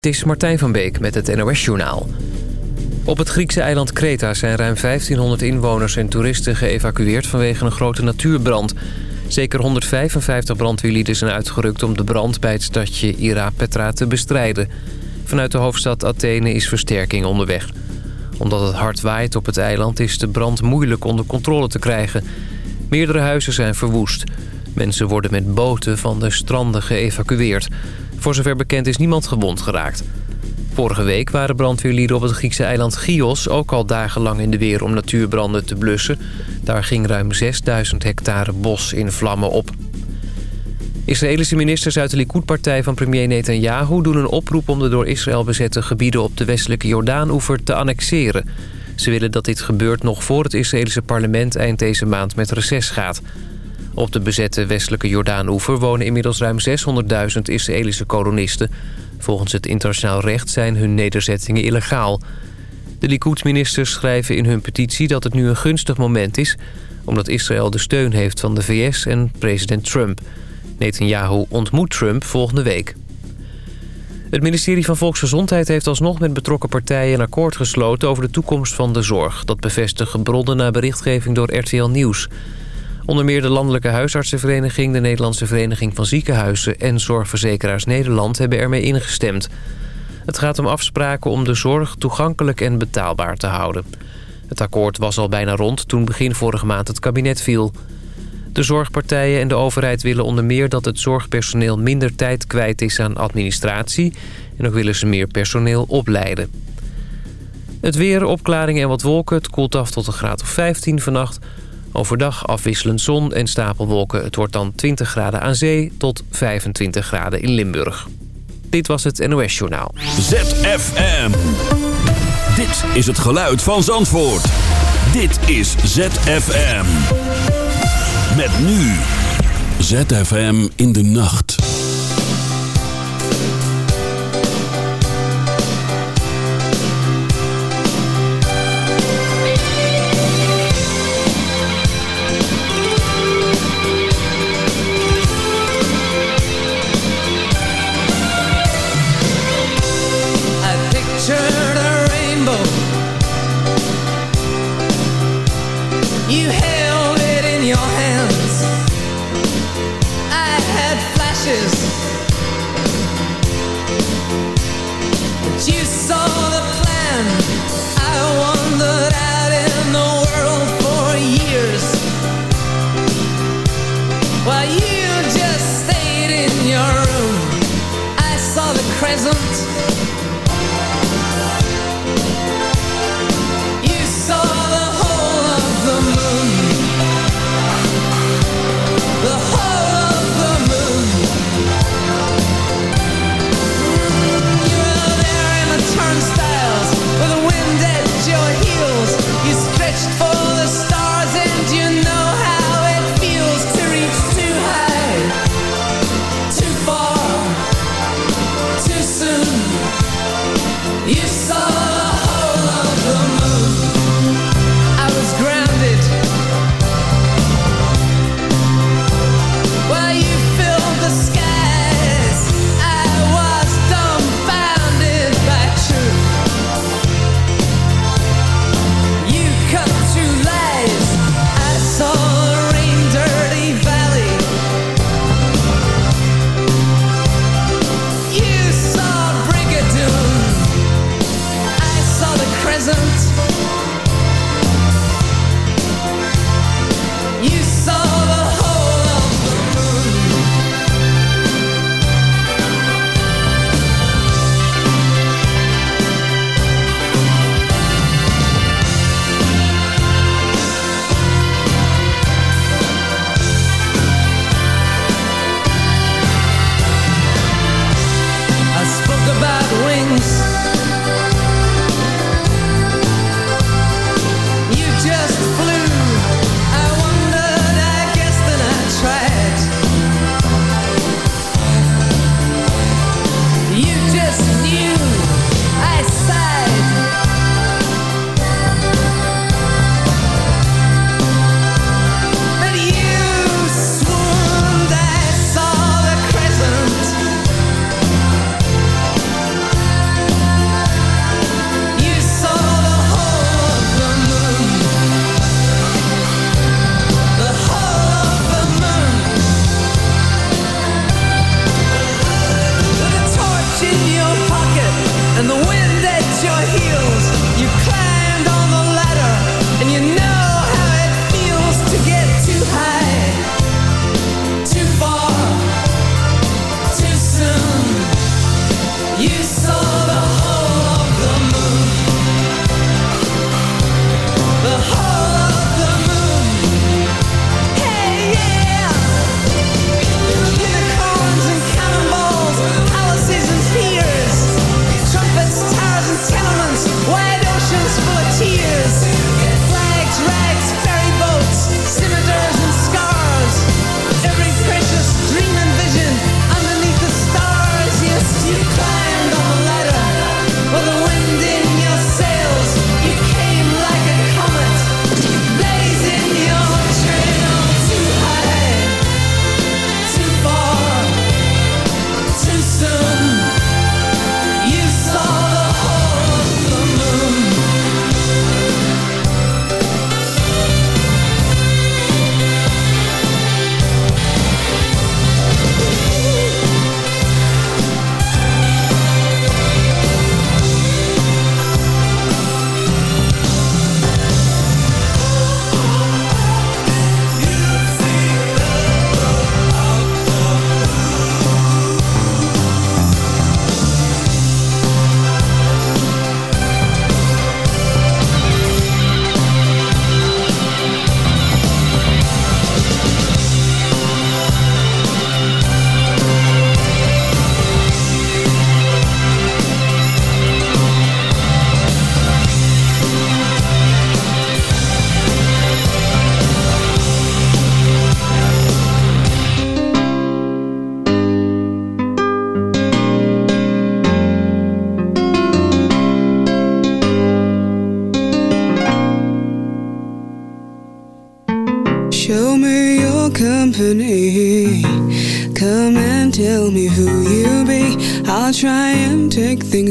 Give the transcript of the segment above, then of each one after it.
Het is Martijn van Beek met het NOS-journaal. Op het Griekse eiland Kreta zijn ruim 1500 inwoners en toeristen geëvacueerd vanwege een grote natuurbrand. Zeker 155 brandweerlieden zijn uitgerukt om de brand bij het stadje Ira-Petra te bestrijden. Vanuit de hoofdstad Athene is versterking onderweg. Omdat het hard waait op het eiland is de brand moeilijk onder controle te krijgen. Meerdere huizen zijn verwoest. Mensen worden met boten van de stranden geëvacueerd. Voor zover bekend is niemand gewond geraakt. Vorige week waren brandweerlieden op het Griekse eiland Chios... ook al dagenlang in de weer om natuurbranden te blussen. Daar ging ruim 6000 hectare bos in vlammen op. Israëlische ministers uit de Likud-partij van premier Netanyahu... doen een oproep om de door Israël bezette gebieden op de westelijke Jordaan-oever te annexeren. Ze willen dat dit gebeurt nog voor het Israëlische parlement eind deze maand met reces gaat... Op de bezette westelijke Jordaan-oever wonen inmiddels ruim 600.000 Israëlische kolonisten. Volgens het internationaal recht zijn hun nederzettingen illegaal. De Likud-ministers schrijven in hun petitie dat het nu een gunstig moment is... omdat Israël de steun heeft van de VS en president Trump. Netanyahu ontmoet Trump volgende week. Het ministerie van Volksgezondheid heeft alsnog met betrokken partijen een akkoord gesloten over de toekomst van de zorg. Dat bevestigen bronnen na berichtgeving door RTL Nieuws. Onder meer de Landelijke Huisartsenvereniging... de Nederlandse Vereniging van Ziekenhuizen... en Zorgverzekeraars Nederland hebben ermee ingestemd. Het gaat om afspraken om de zorg toegankelijk en betaalbaar te houden. Het akkoord was al bijna rond toen begin vorige maand het kabinet viel. De zorgpartijen en de overheid willen onder meer dat het zorgpersoneel minder tijd kwijt is aan administratie... en ook willen ze meer personeel opleiden. Het weer, opklaringen en wat wolken. Het koelt af tot een graad of 15 vannacht... Overdag afwisselend zon en stapelwolken. Het wordt dan 20 graden aan zee tot 25 graden in Limburg. Dit was het NOS Journaal. ZFM. Dit is het geluid van Zandvoort. Dit is ZFM. Met nu. ZFM in de nacht.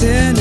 dancing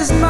is my.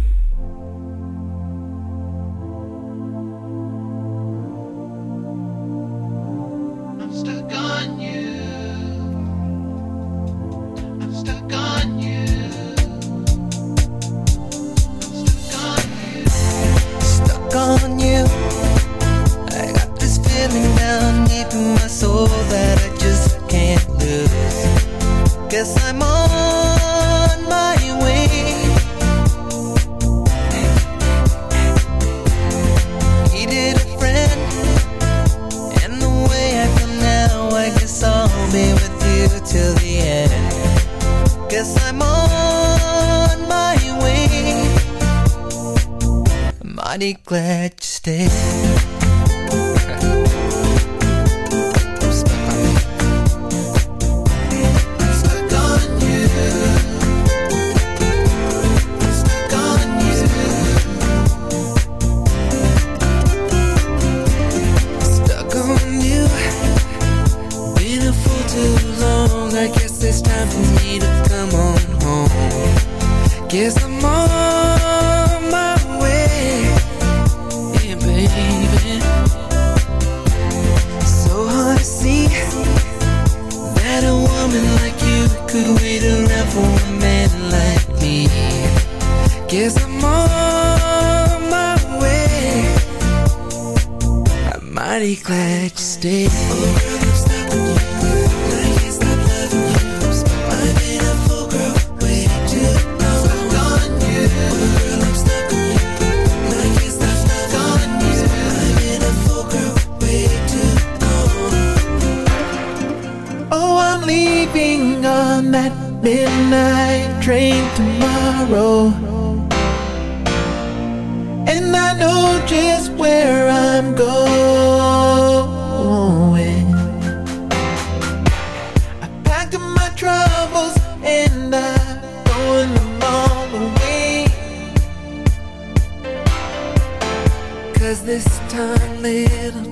time little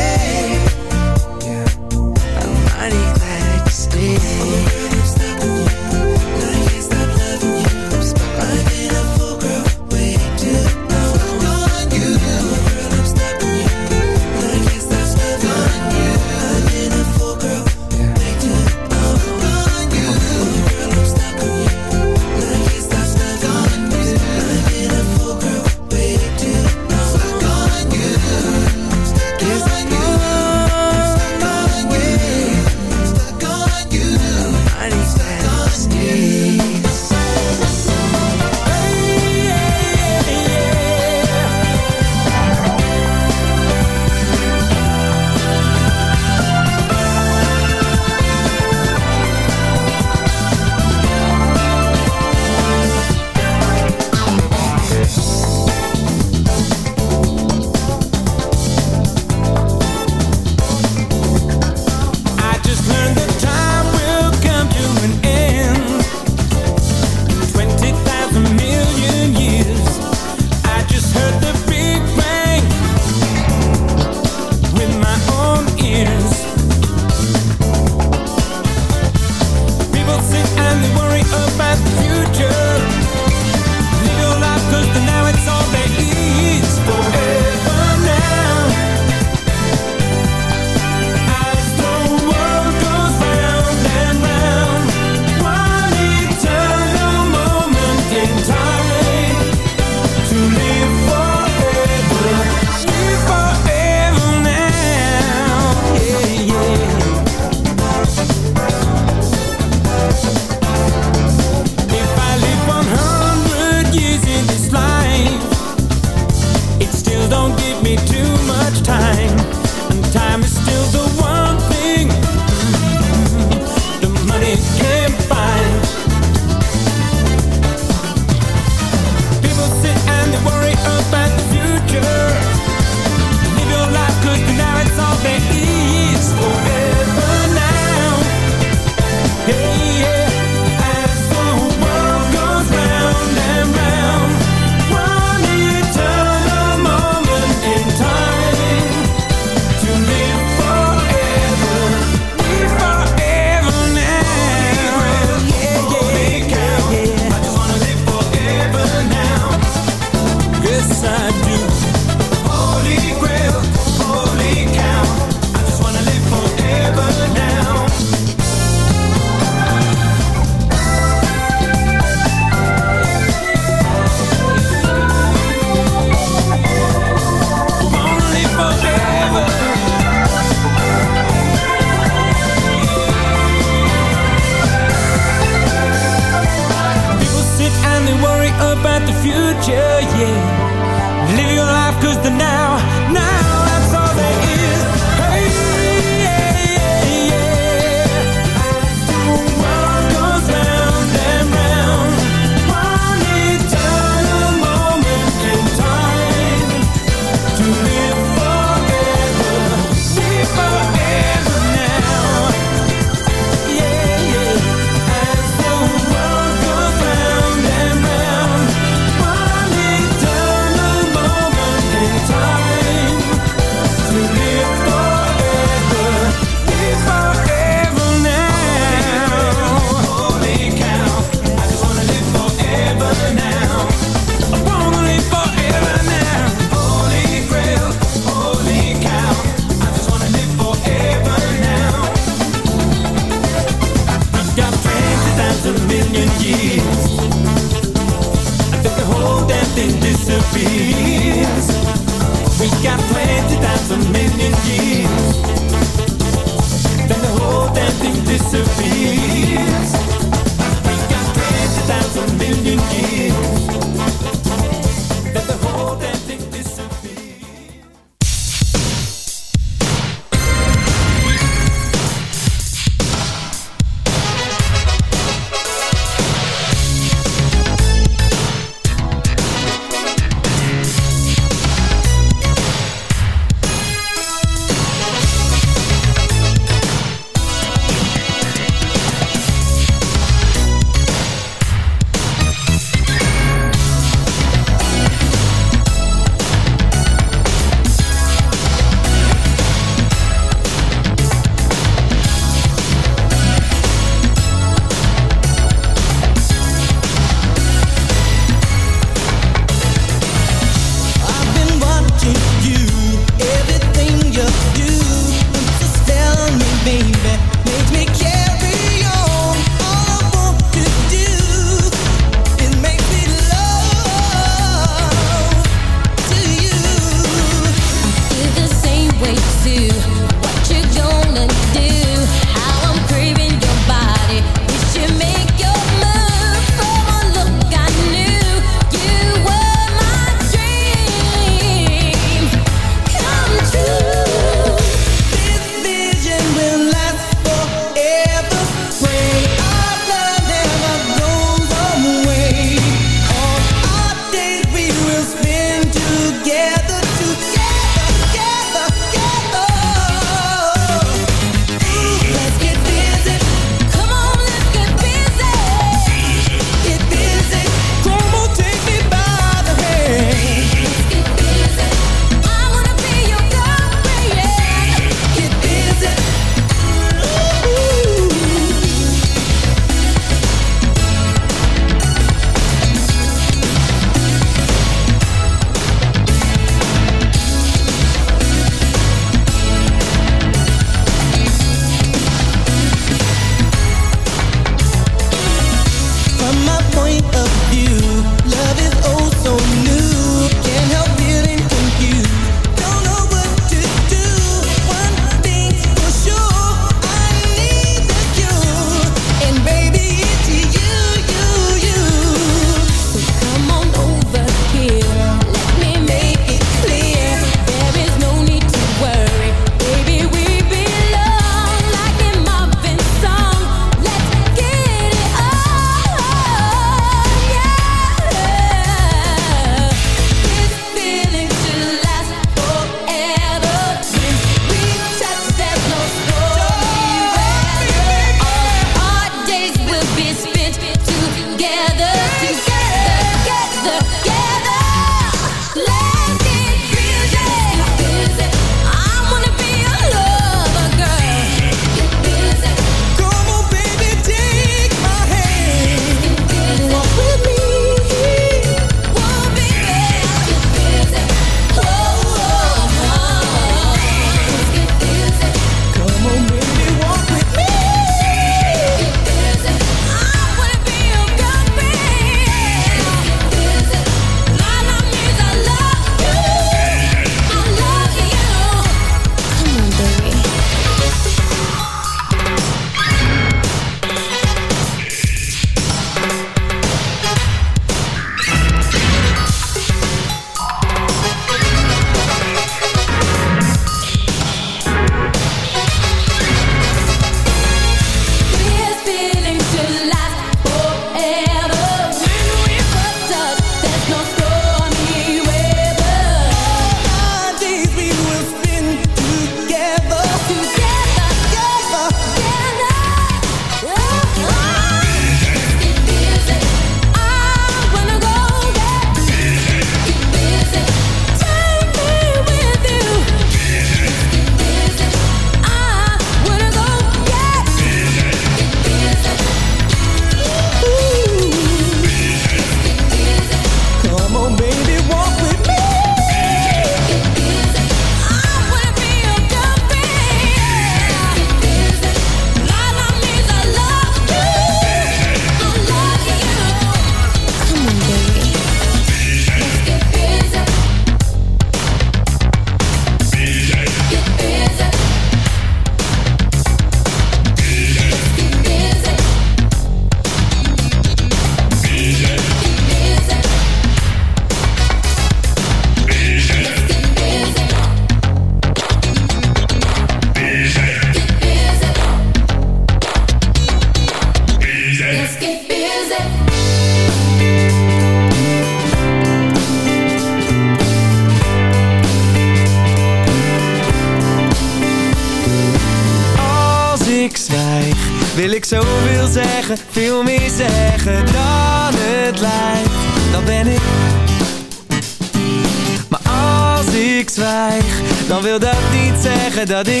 da di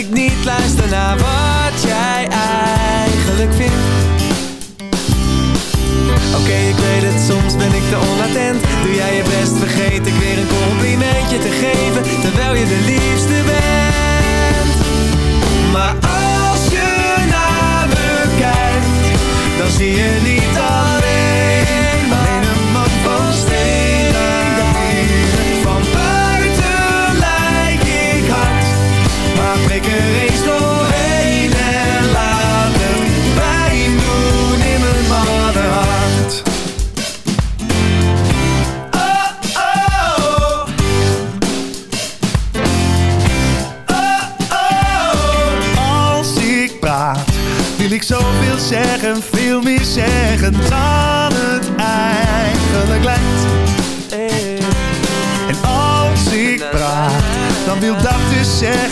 make it.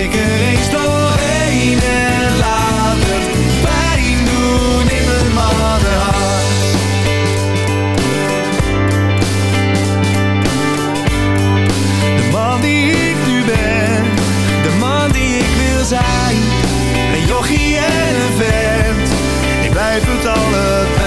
ik er eens doorheen en laat het pijn doen in mijn mannenhart. De man die ik nu ben, de man die ik wil zijn. Een jochie en een vent, ik blijf het allebei.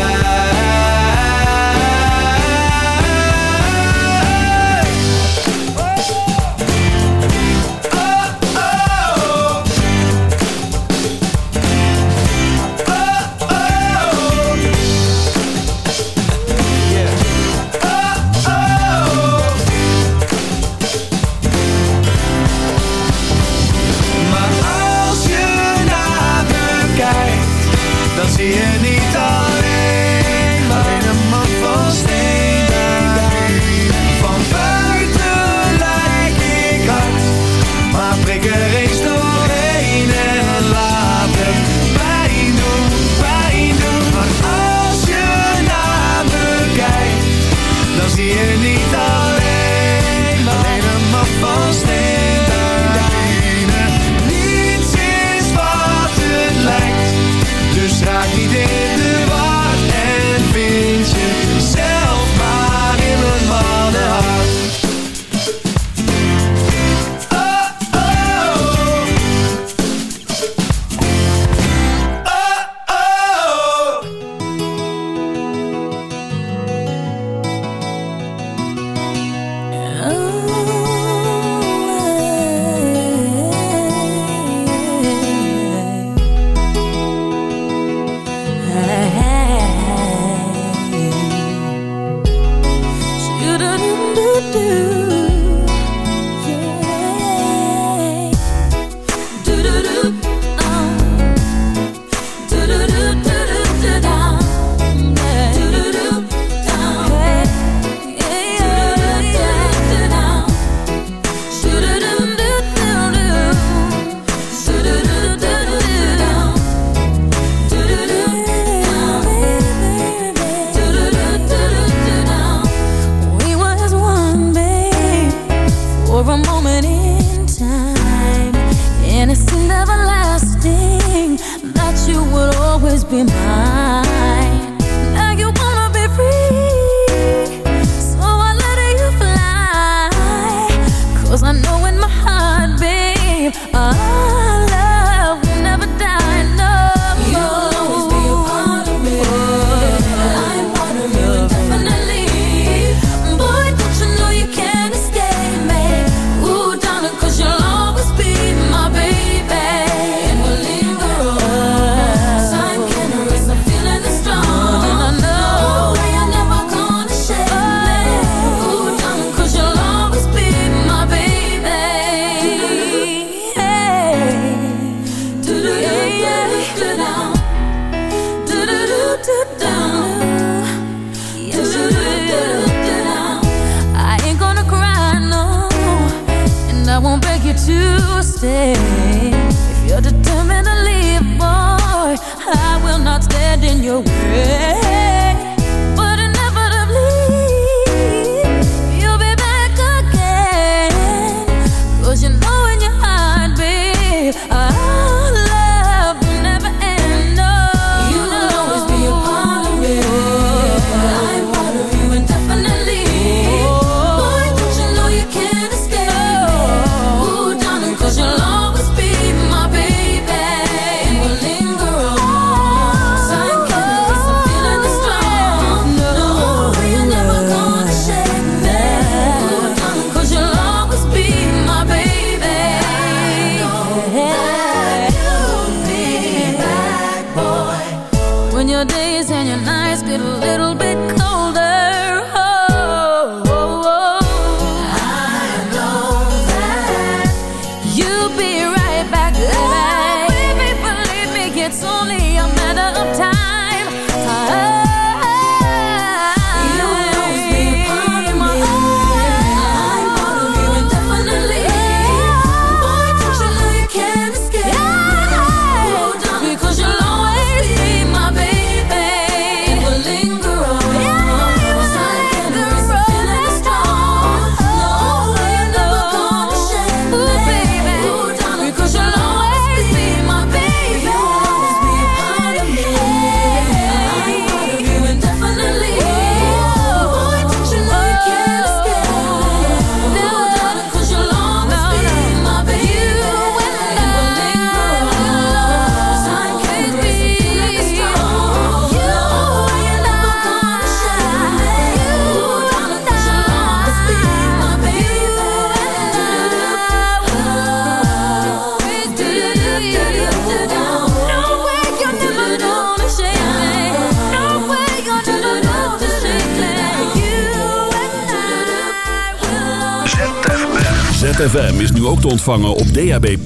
ontvangen op DAB+.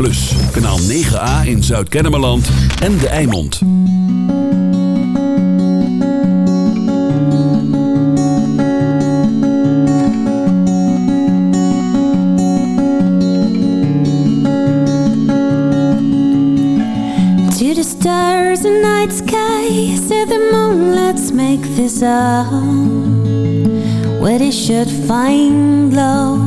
Kanaal 9A in Zuid-Kennemerland en De Eimond. To the stars and night sky, say the moon, let's make this up. Where they should find love.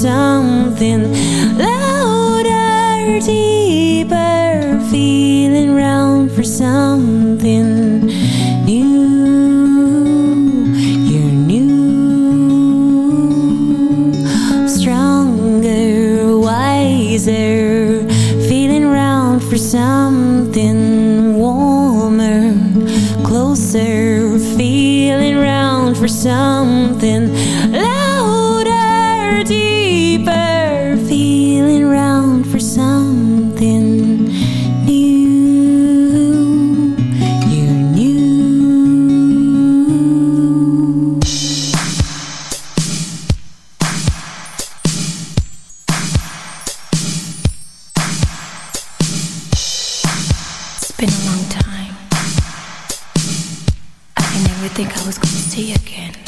something been a long time. I never think I was gonna see you again.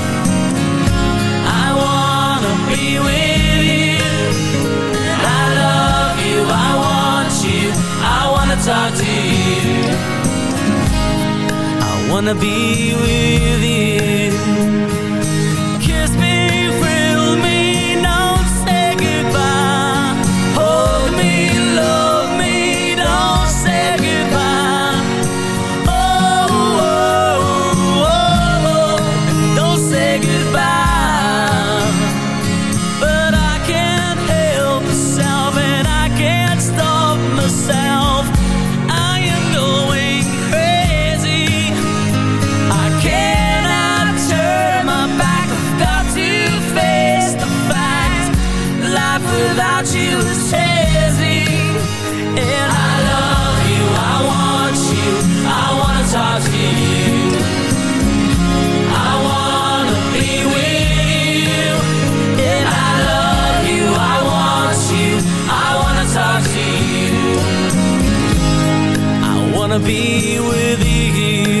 wanna be with you. wanna be with you.